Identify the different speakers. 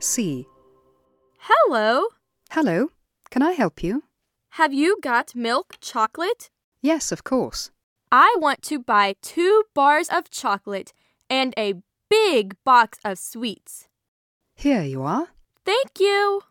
Speaker 1: C.
Speaker 2: Hello.
Speaker 1: Hello. Can I help you?
Speaker 2: Have you got milk chocolate?
Speaker 1: Yes, of course.
Speaker 2: I want to buy two bars of chocolate and a big box of sweets.
Speaker 1: Here you are.
Speaker 2: Thank you.